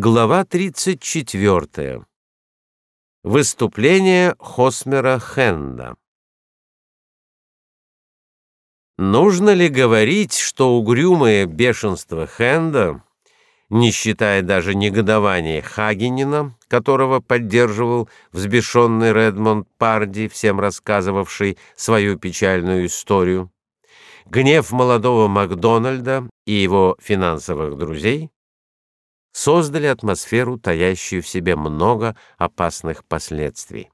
Глава 34. Выступление Хосмера Хенда. Нужно ли говорить, что угрюмое бешенство Хенда, не считая даже негодования Хагенина, которого поддерживал взбешенный Редмонд Парди, всем рассказывавший свою печальную историю, гнев молодого Макдональда и его финансовых друзей, создали атмосферу, таящую в себе много опасных последствий.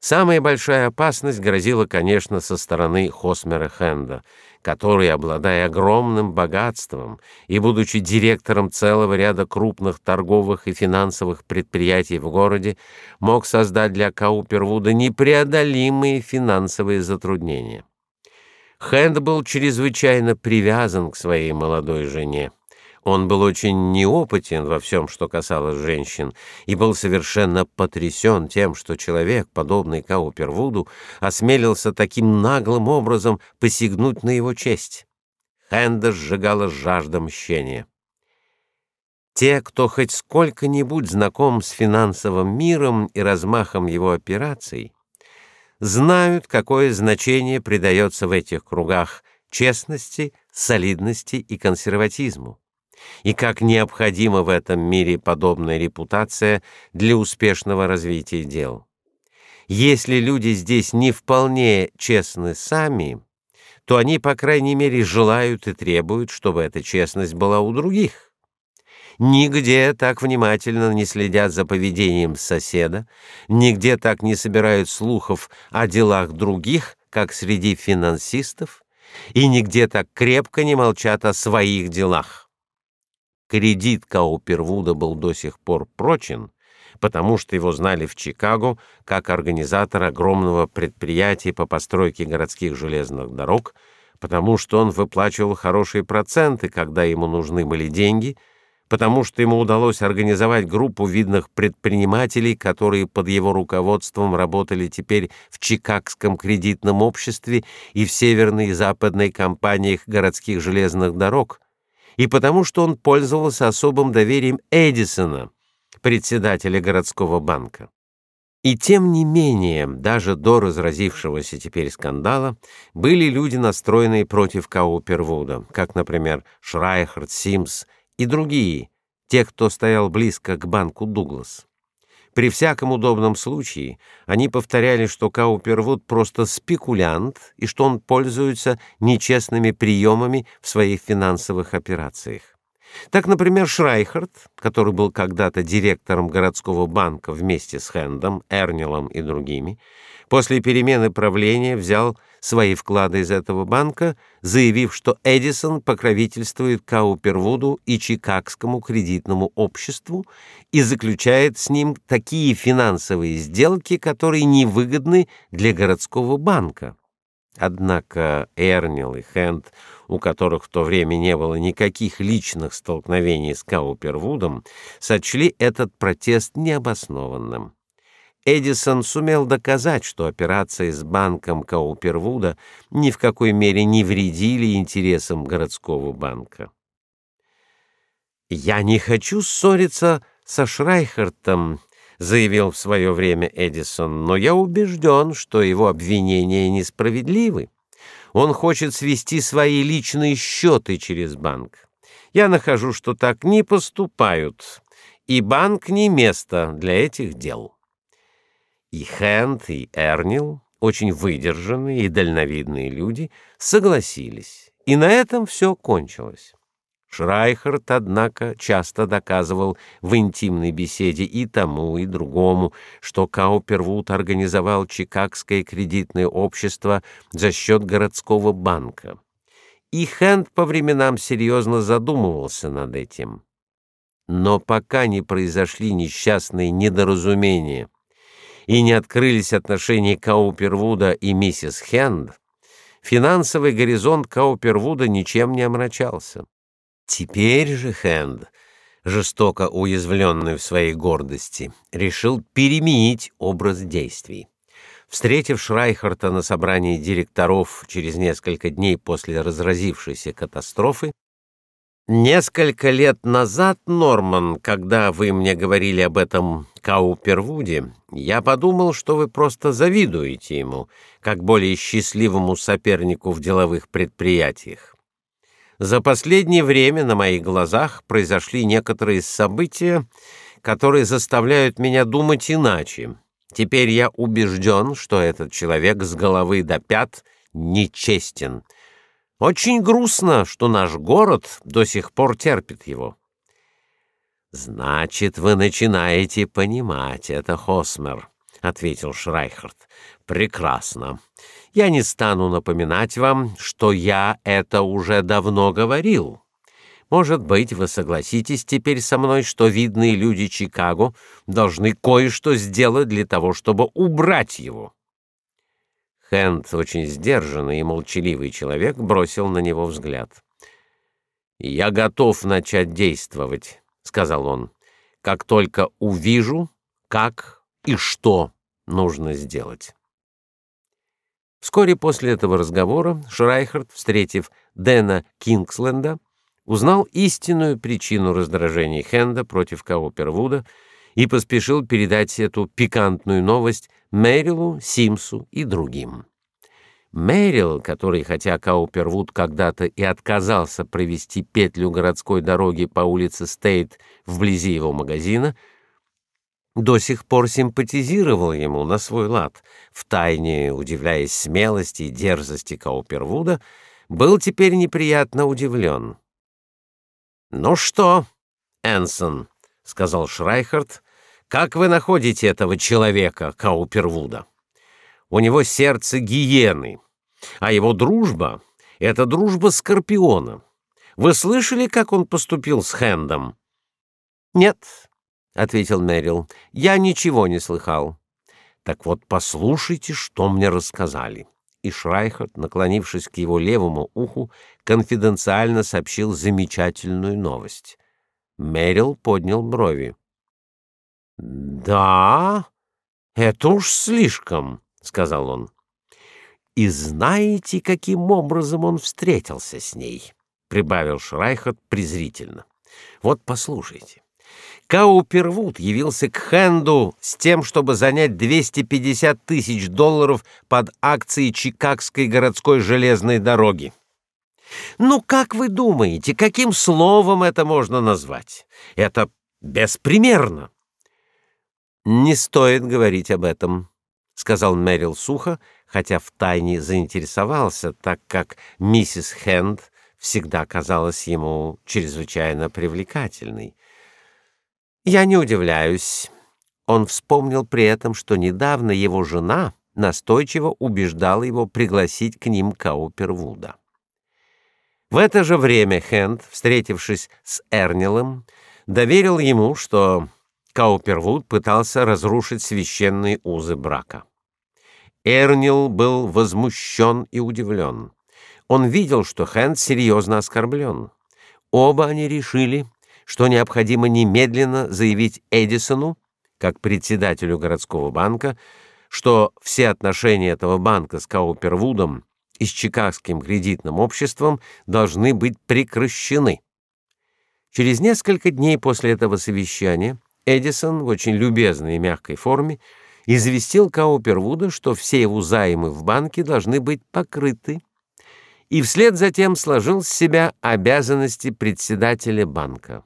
Самая большая опасность грозила, конечно, со стороны Хосмера Хенда, который, обладая огромным богатством и будучи директором целого ряда крупных торговых и финансовых предприятий в городе, мог создать для Каупервуда непреодолимые финансовые затруднения. Хенд был чрезвычайно привязан к своей молодой жене. Он был очень неопытен во всем, что касалось женщин, и был совершенно потрясен тем, что человек, подобный Каупервуду, осмелился таким наглым образом посягнуть на его честь. Хенда сжигала жажда мщения. Те, кто хоть сколько-нибудь знаком с финансовым миром и размахом его операций, знают, какое значение придается в этих кругах честности, солидности и консерватизму и как необходима в этом мире подобная репутация для успешного развития дел. Если люди здесь не вполне честны сами, то они, по крайней мере, желают и требуют, чтобы эта честность была у других. Нигде так внимательно не следят за поведением соседа, нигде так не собирают слухов о делах других, как среди финансистов, и нигде так крепко не молчат о своих делах. Кредит Каупервуда был до сих пор прочен, потому что его знали в Чикаго как организатора огромного предприятия по постройке городских железных дорог, потому что он выплачивал хорошие проценты, когда ему нужны были деньги, потому что ему удалось организовать группу видных предпринимателей, которые под его руководством работали теперь в Чикагском кредитном обществе и в северной и западной компаниях городских железных дорог, и потому что он пользовался особым доверием Эдисона, председателя городского банка. И тем не менее, даже до разразившегося теперь скандала, были люди, настроенные против Каупервуда, как, например, Шрайхерт, Симс и другие, те, кто стоял близко к банку Дуглас. При всяком удобном случае они повторяли, что Каупервуд просто спекулянт и что он пользуется нечестными приемами в своих финансовых операциях. Так, например, Шрайхард, который был когда-то директором городского банка вместе с Хендом, Эрнилом и другими, после перемены правления взял свои вклады из этого банка, заявив, что Эдисон покровительствует Каупервуду и Чикагскому кредитному обществу и заключает с ним такие финансовые сделки, которые невыгодны для городского банка. Однако Эрнил и Хенд, у которых в то время не было никаких личных столкновений с Каупервудом, сочли этот протест необоснованным. Эдисон сумел доказать, что операции с банком Каупервуда ни в какой мере не вредили интересам городского банка. Я не хочу ссориться со Шрайхертом, заявил в свое время Эдисон, но я убежден, что его обвинения несправедливы. Он хочет свести свои личные счеты через банк. Я нахожу, что так не поступают, и банк не место для этих дел. И Хэнд, и Эрнил, очень выдержанные и дальновидные люди, согласились, и на этом все кончилось. Шрайхерт, однако, часто доказывал в интимной беседе и тому, и другому, что Каупервуд организовал Чикагское кредитное общество за счет городского банка. И Хэнд по временам серьезно задумывался над этим. Но пока не произошли несчастные недоразумения, и не открылись отношения Каупервуда и миссис Хенд, финансовый горизонт Каупервуда ничем не омрачался. Теперь же Хенд, жестоко уязвленный в своей гордости, решил переменить образ действий. Встретив Шрайхарта на собрании директоров через несколько дней после разразившейся катастрофы, Несколько лет назад, Норман, когда вы мне говорили об этом Каупервуде, я подумал, что вы просто завидуете ему, как более счастливому сопернику в деловых предприятиях. За последнее время на моих глазах произошли некоторые события, которые заставляют меня думать иначе. Теперь я убежден, что этот человек с головы до пят нечестен. Очень грустно, что наш город до сих пор терпит его. Значит, вы начинаете понимать это, Хосмер, ответил Шрайхерт. Прекрасно. Я не стану напоминать вам, что я это уже давно говорил. Может быть, вы согласитесь теперь со мной, что видные люди Чикаго должны кое-что сделать для того, чтобы убрать его. Хэнд, очень сдержанный и молчаливый человек, бросил на него взгляд. «Я готов начать действовать», — сказал он, — «как только увижу, как и что нужно сделать». Вскоре после этого разговора Шрайхерт, встретив Дэна Кингсленда, узнал истинную причину раздражения Хенда против Каупервуда и поспешил передать эту пикантную новость Мэрилу, Симсу и другим. Мэрил, который, хотя Каупервуд когда-то и отказался провести петлю городской дороги по улице Стейт вблизи его магазина, до сих пор симпатизировал ему на свой лад, втайне удивляясь смелости и дерзости Каупервуда, был теперь неприятно удивлен. «Ну что, Энсон?» — сказал Шрайхард. «Как вы находите этого человека, Каупервуда? У него сердце гиены, а его дружба — это дружба скорпиона. Вы слышали, как он поступил с Хэндом?» «Нет», — ответил Мэрил, — «я ничего не слыхал». «Так вот, послушайте, что мне рассказали» и Шрайхерт, наклонившись к его левому уху, конфиденциально сообщил замечательную новость. Мэрил поднял брови. «Да, это уж слишком», — сказал он. «И знаете, каким образом он встретился с ней?» — прибавил Шрайхерт презрительно. «Вот послушайте. Каупервуд явился к Хенду с тем, чтобы занять 250 тысяч долларов под акции Чикагской городской железной дороги. Ну, как вы думаете, каким словом это можно назвать? Это беспримерно. Не стоит говорить об этом, сказал Мэрил сухо, хотя втайне заинтересовался, так как миссис Хенд всегда казалась ему чрезвычайно привлекательной. Я не удивляюсь. Он вспомнил при этом, что недавно его жена настойчиво убеждала его пригласить к ним Каупервуда. В это же время Хенд, встретившись с Эрнилом, доверил ему, что Каупервуд пытался разрушить священные узы брака. Эрнил был возмущен и удивлен. Он видел, что Хенд серьезно оскорблен. Оба они решили, что необходимо немедленно заявить Эдисону, как председателю городского банка, что все отношения этого банка с Каупервудом и с Чикагским кредитным обществом должны быть прекращены. Через несколько дней после этого совещания Эдисон в очень любезной и мягкой форме известил Каупервуда, что все его займы в банке должны быть покрыты, и вслед за тем сложил с себя обязанности председателя банка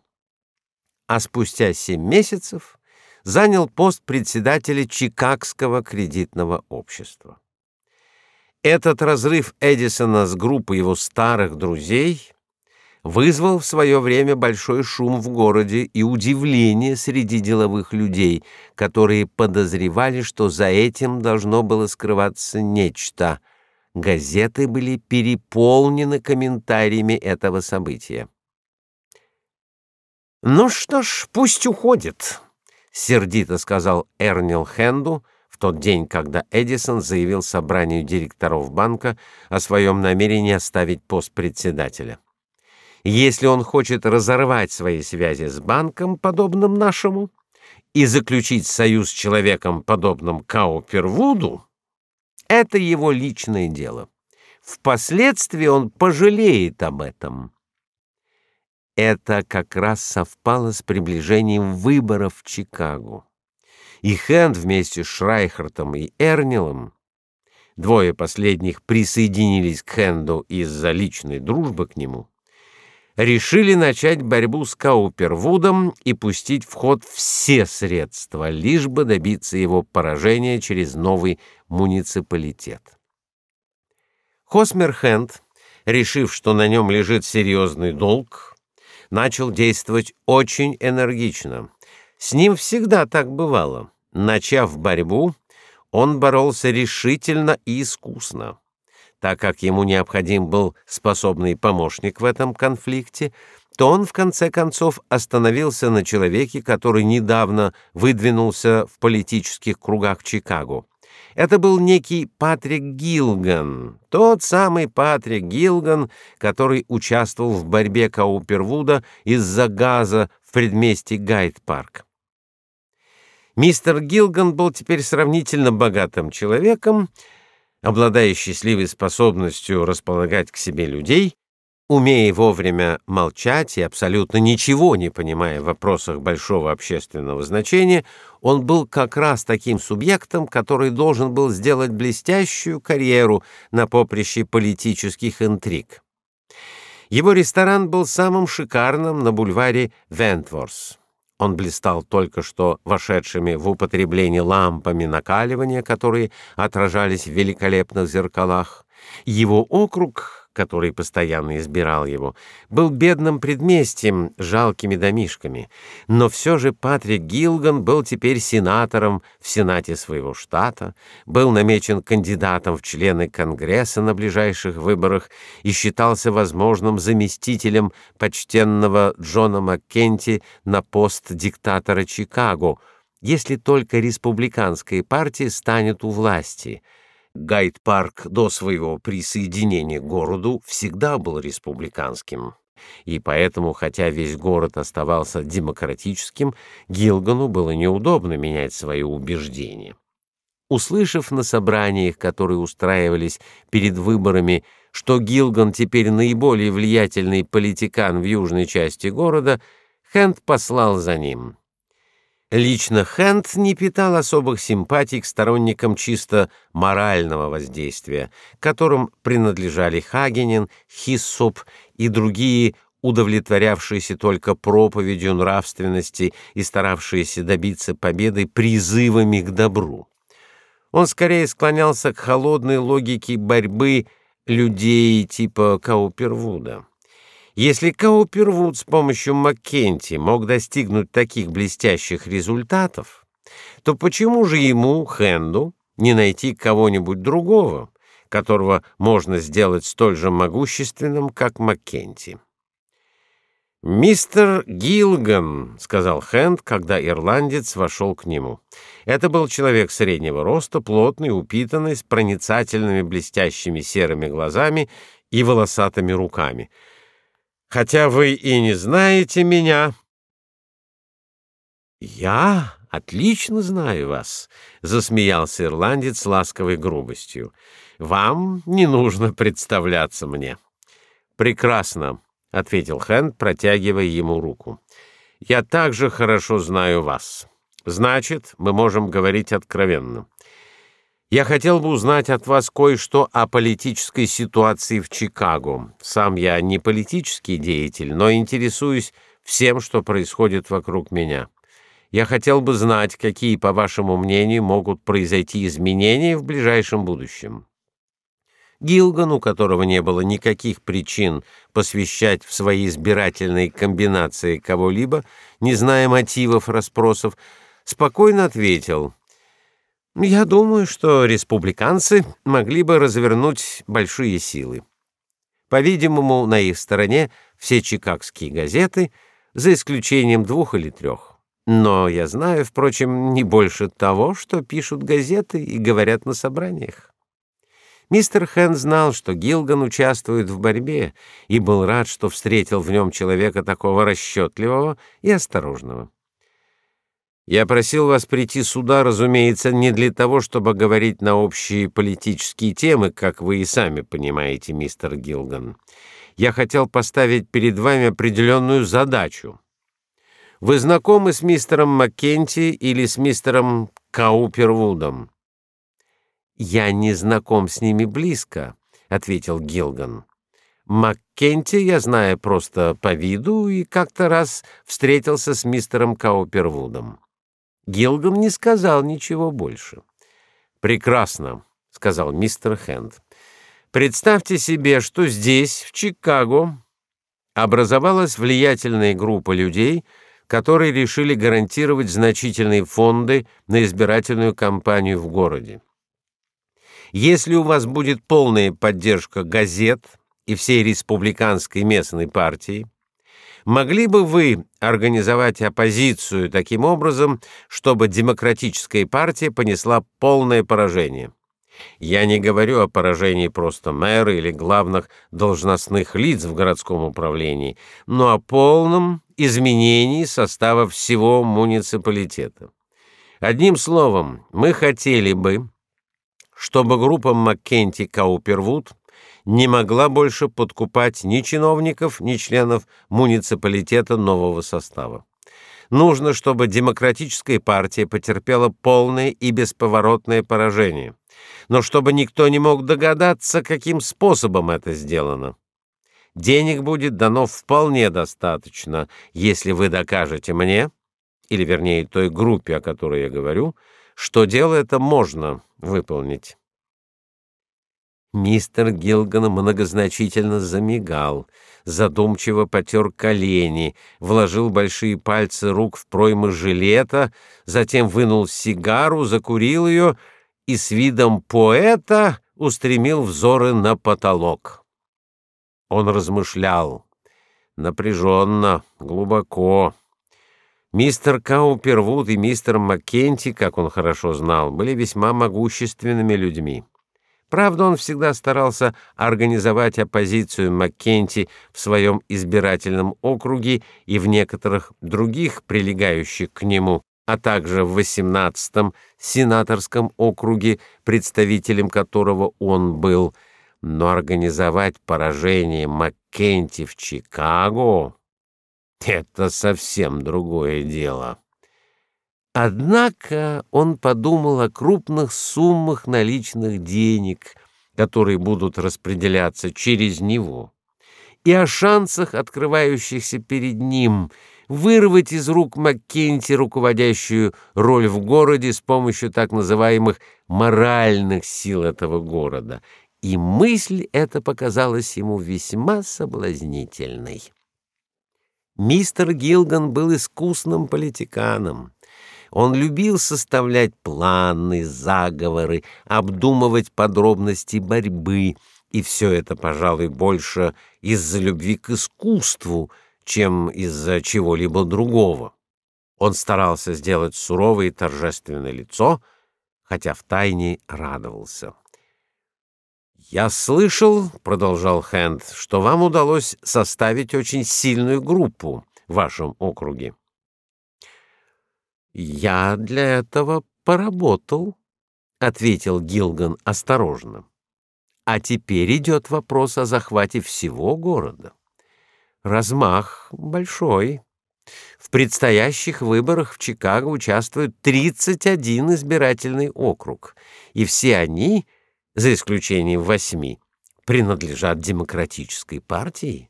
а спустя семь месяцев занял пост председателя Чикагского кредитного общества. Этот разрыв Эдисона с группой его старых друзей вызвал в свое время большой шум в городе и удивление среди деловых людей, которые подозревали, что за этим должно было скрываться нечто. Газеты были переполнены комментариями этого события. Ну что ж, пусть уходит, сердито сказал Эрнил Хенду в тот день, когда Эдисон заявил собранию директоров банка о своем намерении оставить пост председателя. Если он хочет разорвать свои связи с банком, подобным нашему, и заключить союз с человеком, подобным Каупервуду, это его личное дело. Впоследствии он пожалеет об этом. Это как раз совпало с приближением выборов в Чикаго. И Хэнд вместе с Шрайхартом и Эрнилом двое последних присоединились к Хенду из-за личной дружбы к нему решили начать борьбу с Каупервудом и пустить в ход все средства, лишь бы добиться его поражения через новый муниципалитет. Хосмерхенд, решив, что на нем лежит серьезный долг, начал действовать очень энергично. С ним всегда так бывало. Начав борьбу, он боролся решительно и искусно. Так как ему необходим был способный помощник в этом конфликте, то он в конце концов остановился на человеке, который недавно выдвинулся в политических кругах Чикаго. Это был некий Патрик Гилган, тот самый Патрик Гилган, который участвовал в борьбе Каупервуда из-за газа в предместье Гайд-парк. Мистер Гилган был теперь сравнительно богатым человеком, обладая счастливой способностью располагать к себе людей, умея вовремя молчать и абсолютно ничего не понимая в вопросах большого общественного значения, он был как раз таким субъектом, который должен был сделать блестящую карьеру на поприще политических интриг. Его ресторан был самым шикарным на бульваре Вентворс. Он блистал только что вошедшими в употребление лампами накаливания, которые отражались в великолепных зеркалах. Его округ который постоянно избирал его, был бедным предместьем, жалкими домишками, но все же Патрик Гилган был теперь сенатором в сенате своего штата, был намечен кандидатом в члены Конгресса на ближайших выборах и считался возможным заместителем почтенного Джона Маккенти на пост диктатора Чикаго, если только республиканская партия станет у власти — Гайд-парк до своего присоединения к городу всегда был республиканским, и поэтому, хотя весь город оставался демократическим, Гилгану было неудобно менять свои убеждения. Услышав на собраниях, которые устраивались перед выборами, что Гилган теперь наиболее влиятельный политикан в южной части города, Хенд послал за ним. Лично Хэнд не питал особых симпатий к сторонникам чисто морального воздействия, которым принадлежали Хагенин, Хиссоп и другие, удовлетворявшиеся только проповедью нравственности и старавшиеся добиться победы призывами к добру. Он скорее склонялся к холодной логике борьбы людей типа Каупервуда. Если Каупервуд с помощью Маккенти мог достигнуть таких блестящих результатов, то почему же ему, Хенду, не найти кого-нибудь другого, которого можно сделать столь же могущественным, как Маккенти? «Мистер Гилган», — сказал Хенд, когда ирландец вошел к нему. Это был человек среднего роста, плотный, упитанный, с проницательными блестящими серыми глазами и волосатыми руками — хотя вы и не знаете меня. Я отлично знаю вас, засмеялся ирландец с ласковой грубостью. Вам не нужно представляться мне. Прекрасно, ответил Хэн, протягивая ему руку. Я также хорошо знаю вас. Значит, мы можем говорить откровенно. Я хотел бы узнать от вас кое-что о политической ситуации в Чикаго. Сам я не политический деятель, но интересуюсь всем, что происходит вокруг меня. Я хотел бы знать, какие, по вашему мнению, могут произойти изменения в ближайшем будущем. Гилган, у которого не было никаких причин посвящать в свои избирательные комбинации кого-либо, не зная мотивов расспросов, спокойно ответил: я думаю, что республиканцы могли бы развернуть большие силы. По-видимому, на их стороне все чикагские газеты, за исключением двух или трех. Но я знаю, впрочем, не больше того, что пишут газеты и говорят на собраниях. Мистер Хэн знал, что Гилган участвует в борьбе, и был рад, что встретил в нем человека такого расчетливого и осторожного. Я просил вас прийти сюда, разумеется, не для того, чтобы говорить на общие политические темы, как вы и сами понимаете, мистер Гилган. я хотел поставить перед вами определенную задачу. Вы знакомы с мистером Маккенти или с мистером Каупервудом? Я не знаком с ними близко, ответил Гилган. Маккенти я знаю просто по виду и как-то раз встретился с мистером Каупервудом. Гилган не сказал ничего больше. Прекрасно, сказал мистер Хенд. Представьте себе, что здесь, в Чикаго, образовалась влиятельная группа людей, которые решили гарантировать значительные фонды на избирательную кампанию в городе. Если у вас будет полная поддержка газет и всей республиканской местной партии, могли бы вы организовать оппозицию таким образом, чтобы демократическая партия понесла полное поражение? Я не говорю о поражении просто мэра или главных должностных лиц в городском управлении, но о полном изменении состава всего муниципалитета. Одним словом, мы хотели бы, чтобы группа Маккенти Каупервуд не могла больше подкупать ни чиновников, ни членов муниципалитета нового состава. Нужно, чтобы демократическая партия потерпела полное и бесповоротное поражение но чтобы никто не мог догадаться, каким способом это сделано. Денег будет дано вполне достаточно, если вы докажете мне, или вернее той группе, о которой я говорю, что дело это можно выполнить. Мистер Гилган многозначительно замигал, задумчиво потер колени, вложил большие пальцы рук в проймы жилета, затем вынул сигару, закурил ее и с видом поэта устремил взоры на потолок. Он размышлял напряженно, глубоко. Мистер Каупервуд и мистер Маккенти, как он хорошо знал, были весьма могущественными людьми. Правда, он всегда старался организовать оппозицию Маккенти в своем избирательном округе и в некоторых других прилегающих к нему а также в 18-м сенаторском округе, представителем которого он был, но организовать поражение Маккенти в Чикаго это совсем другое дело. Однако он подумал о крупных суммах наличных денег, которые будут распределяться через него, и о шансах, открывающихся перед ним – вырвать из рук Маккенти руководящую роль в городе с помощью так называемых моральных сил этого города. И мысль эта показалась ему весьма соблазнительной. Мистер Гилган был искусным политиканом. Он любил составлять планы, заговоры, обдумывать подробности борьбы, и все это, пожалуй, больше из-за любви к искусству, чем из-за чего-либо другого. Он старался сделать суровое и торжественное лицо, хотя втайне радовался. Я слышал, продолжал Хэнд, что вам удалось составить очень сильную группу в вашем округе. Я для этого поработал, ответил Гилган осторожно. А теперь идет вопрос о захвате всего города. Размах большой. В предстоящих выборах в Чикаго участвует 31 избирательный округ, и все они, за исключением восьми, принадлежат демократической партии.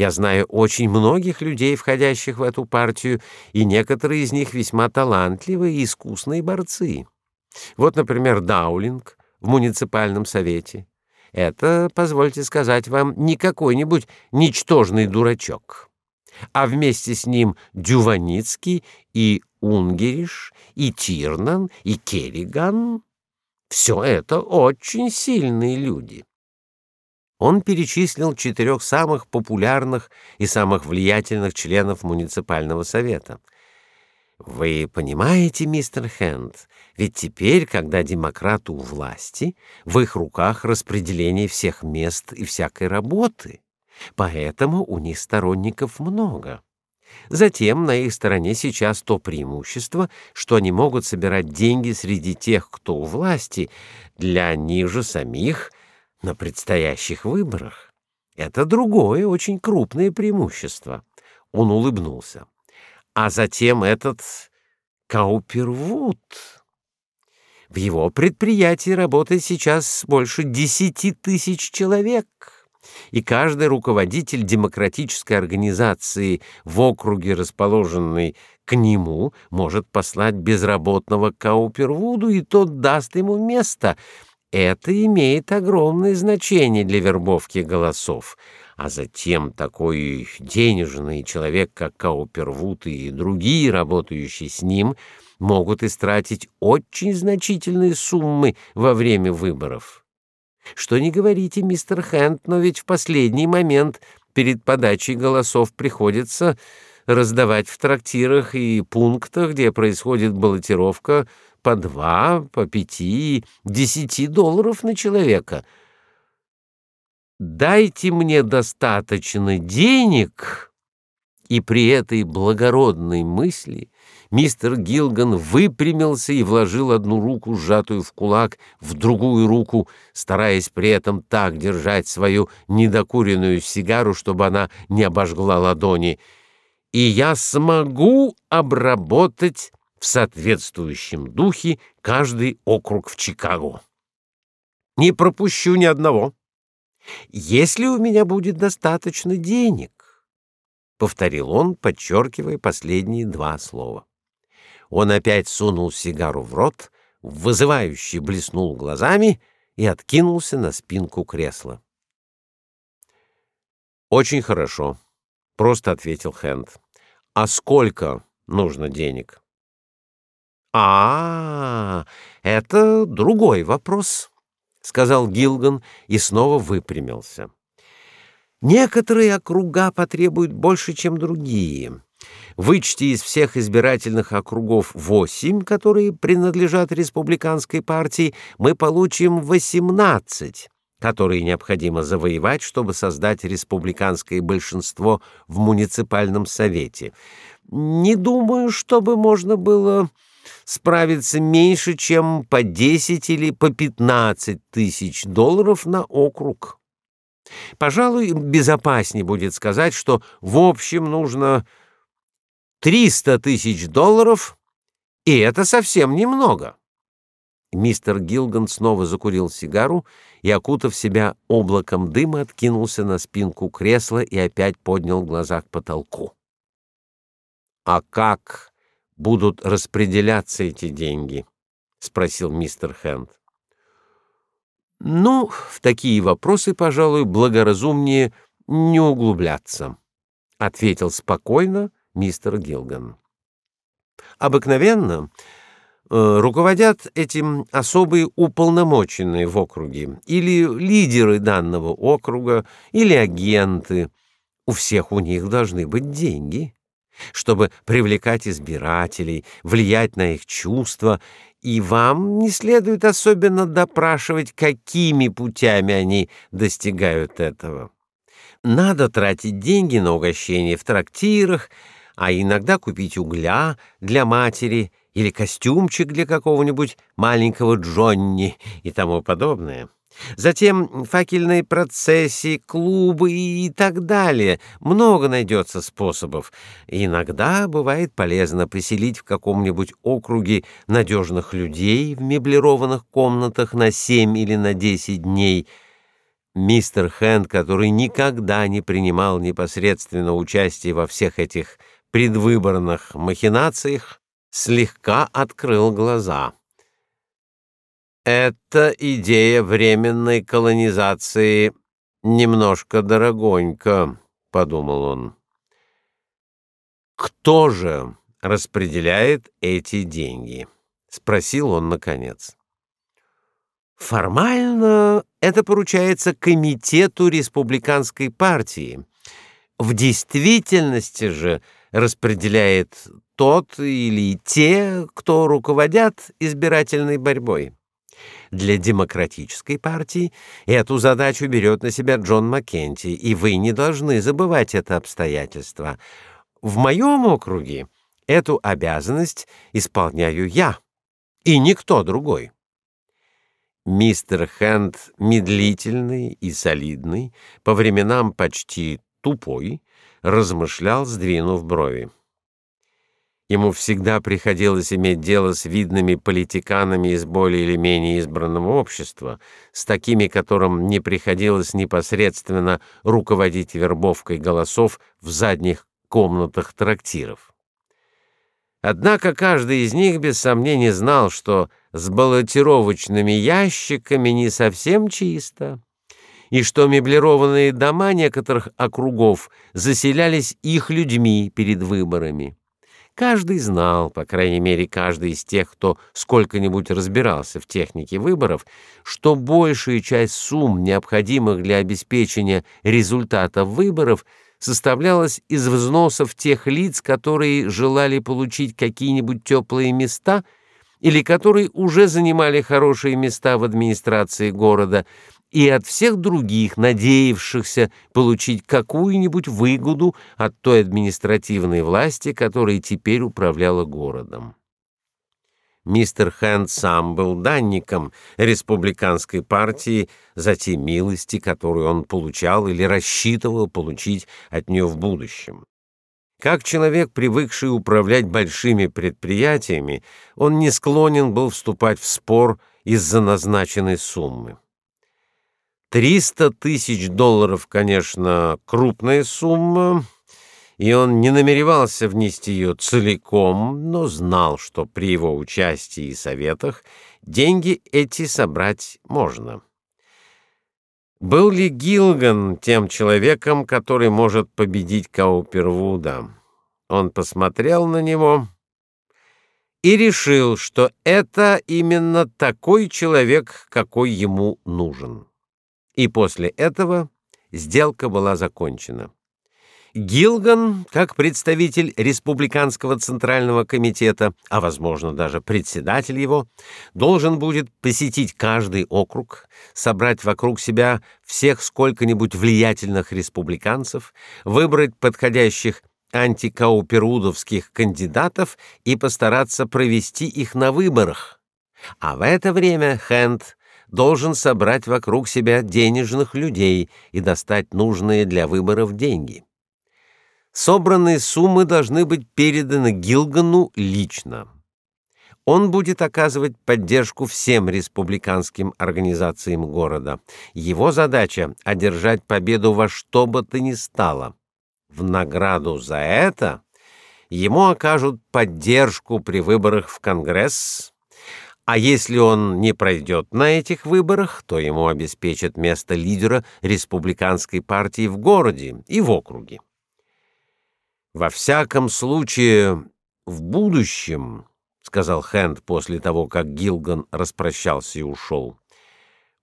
Я знаю очень многих людей, входящих в эту партию, и некоторые из них весьма талантливые и искусные борцы. Вот, например, Даулинг в муниципальном совете, это, позвольте сказать вам, не какой-нибудь ничтожный дурачок, а вместе с ним Дюваницкий и Унгериш, и Тирнан, и Керриган. Все это очень сильные люди. Он перечислил четырех самых популярных и самых влиятельных членов муниципального совета — вы понимаете, мистер Хенд, ведь теперь, когда демократы у власти, в их руках распределение всех мест и всякой работы. Поэтому у них сторонников много. Затем на их стороне сейчас то преимущество, что они могут собирать деньги среди тех, кто у власти, для них же самих на предстоящих выборах. Это другое, очень крупное преимущество. Он улыбнулся. А затем этот Каупервуд. В его предприятии работает сейчас больше десяти тысяч человек, и каждый руководитель демократической организации в округе, расположенной к нему, может послать безработного Каупервуду, и тот даст ему место — это имеет огромное значение для вербовки голосов. А затем такой денежный человек, как Каупервуд и другие, работающие с ним, могут истратить очень значительные суммы во время выборов. Что не говорите, мистер Хэнд, но ведь в последний момент перед подачей голосов приходится раздавать в трактирах и пунктах, где происходит баллотировка, по два, по пяти, десяти долларов на человека. Дайте мне достаточно денег, и при этой благородной мысли мистер Гилган выпрямился и вложил одну руку, сжатую в кулак, в другую руку, стараясь при этом так держать свою недокуренную сигару, чтобы она не обожгла ладони. И я смогу обработать в соответствующем духе каждый округ в Чикаго. Не пропущу ни одного. Если у меня будет достаточно денег, повторил он, подчеркивая последние два слова. Он опять сунул сигару в рот, вызывающе блеснул глазами и откинулся на спинку кресла. Очень хорошо, просто ответил Хэнд. А сколько нужно денег? А, это другой вопрос, сказал Гилган и снова выпрямился. Некоторые округа потребуют больше, чем другие. Вычти из всех избирательных округов восемь, которые принадлежат республиканской партии, мы получим восемнадцать, которые необходимо завоевать, чтобы создать республиканское большинство в муниципальном совете. Не думаю, чтобы можно было справиться меньше, чем по 10 или по 15 тысяч долларов на округ. Пожалуй, безопаснее будет сказать, что в общем нужно 300 тысяч долларов, и это совсем немного. Мистер Гилган снова закурил сигару и, окутав себя облаком дыма, откинулся на спинку кресла и опять поднял глаза к потолку. А как будут распределяться эти деньги? спросил мистер Хэнд. Ну, в такие вопросы, пожалуй, благоразумнее не углубляться, ответил спокойно мистер Гилган. Обыкновенно э, руководят этим особые уполномоченные в округе или лидеры данного округа или агенты. У всех у них должны быть деньги чтобы привлекать избирателей, влиять на их чувства, и вам не следует особенно допрашивать, какими путями они достигают этого. Надо тратить деньги на угощения в трактирах, а иногда купить угля для матери или костюмчик для какого-нибудь маленького Джонни и тому подобное. Затем факельные процессии, клубы и так далее. Много найдется способов. Иногда бывает полезно поселить в каком-нибудь округе надежных людей в меблированных комнатах на семь или на десять дней. Мистер Хэнд, который никогда не принимал непосредственно участия во всех этих предвыборных махинациях, слегка открыл глаза. Эта идея временной колонизации немножко дорогонько, подумал он. Кто же распределяет эти деньги? спросил он наконец. Формально это поручается комитету республиканской партии. В действительности же распределяет тот или те, кто руководят избирательной борьбой. Для демократической партии эту задачу берет на себя Джон Маккенти, и вы не должны забывать это обстоятельство. В моем округе эту обязанность исполняю я, и никто другой. Мистер Хэнд, медлительный и солидный, по временам почти тупой, размышлял, сдвинув брови. Ему всегда приходилось иметь дело с видными политиканами из более или менее избранного общества, с такими, которым не приходилось непосредственно руководить вербовкой голосов в задних комнатах трактиров. Однако каждый из них без сомнения знал, что с баллотировочными ящиками не совсем чисто, и что меблированные дома некоторых округов заселялись их людьми перед выборами. Каждый знал, по крайней мере, каждый из тех, кто сколько-нибудь разбирался в технике выборов, что большая часть сумм, необходимых для обеспечения результата выборов, составлялась из взносов тех лиц, которые желали получить какие-нибудь теплые места или которые уже занимали хорошие места в администрации города и от всех других, надеявшихся получить какую-нибудь выгоду от той административной власти, которая теперь управляла городом. Мистер Хэнд сам был данником республиканской партии за те милости, которые он получал или рассчитывал получить от нее в будущем. Как человек, привыкший управлять большими предприятиями, он не склонен был вступать в спор из-за назначенной суммы. Триста тысяч долларов, конечно, крупная сумма, и он не намеревался внести ее целиком, но знал, что при его участии и советах деньги эти собрать можно. Был ли Гилган тем человеком, который может победить Каупервуда? Он посмотрел на него и решил, что это именно такой человек, какой ему нужен и после этого сделка была закончена. Гилган, как представитель республиканского центрального комитета, а возможно даже председатель его, должен будет посетить каждый округ, собрать вокруг себя всех сколько-нибудь влиятельных республиканцев, выбрать подходящих антикауперудовских кандидатов и постараться провести их на выборах. А в это время Хэнд должен собрать вокруг себя денежных людей и достать нужные для выборов деньги. Собранные суммы должны быть переданы Гилгану лично. Он будет оказывать поддержку всем республиканским организациям города. Его задача одержать победу во что бы то ни стало. В награду за это ему окажут поддержку при выборах в Конгресс, а если он не пройдет на этих выборах, то ему обеспечат место лидера республиканской партии в городе и в округе. Во всяком случае, в будущем, сказал Хэнд после того, как Гилган распрощался и ушел.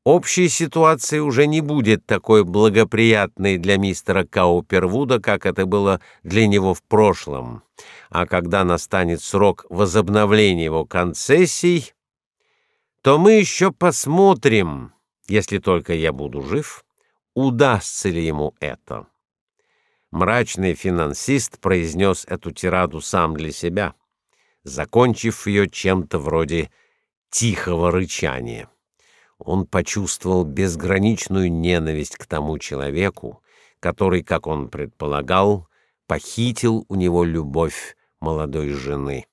Общая ситуация уже не будет такой благоприятной для мистера Каупервуда, как это было для него в прошлом. А когда настанет срок возобновления его концессий, то мы еще посмотрим, если только я буду жив, удастся ли ему это. Мрачный финансист произнес эту тираду сам для себя, закончив ее чем-то вроде тихого рычания. Он почувствовал безграничную ненависть к тому человеку, который, как он предполагал, похитил у него любовь молодой жены.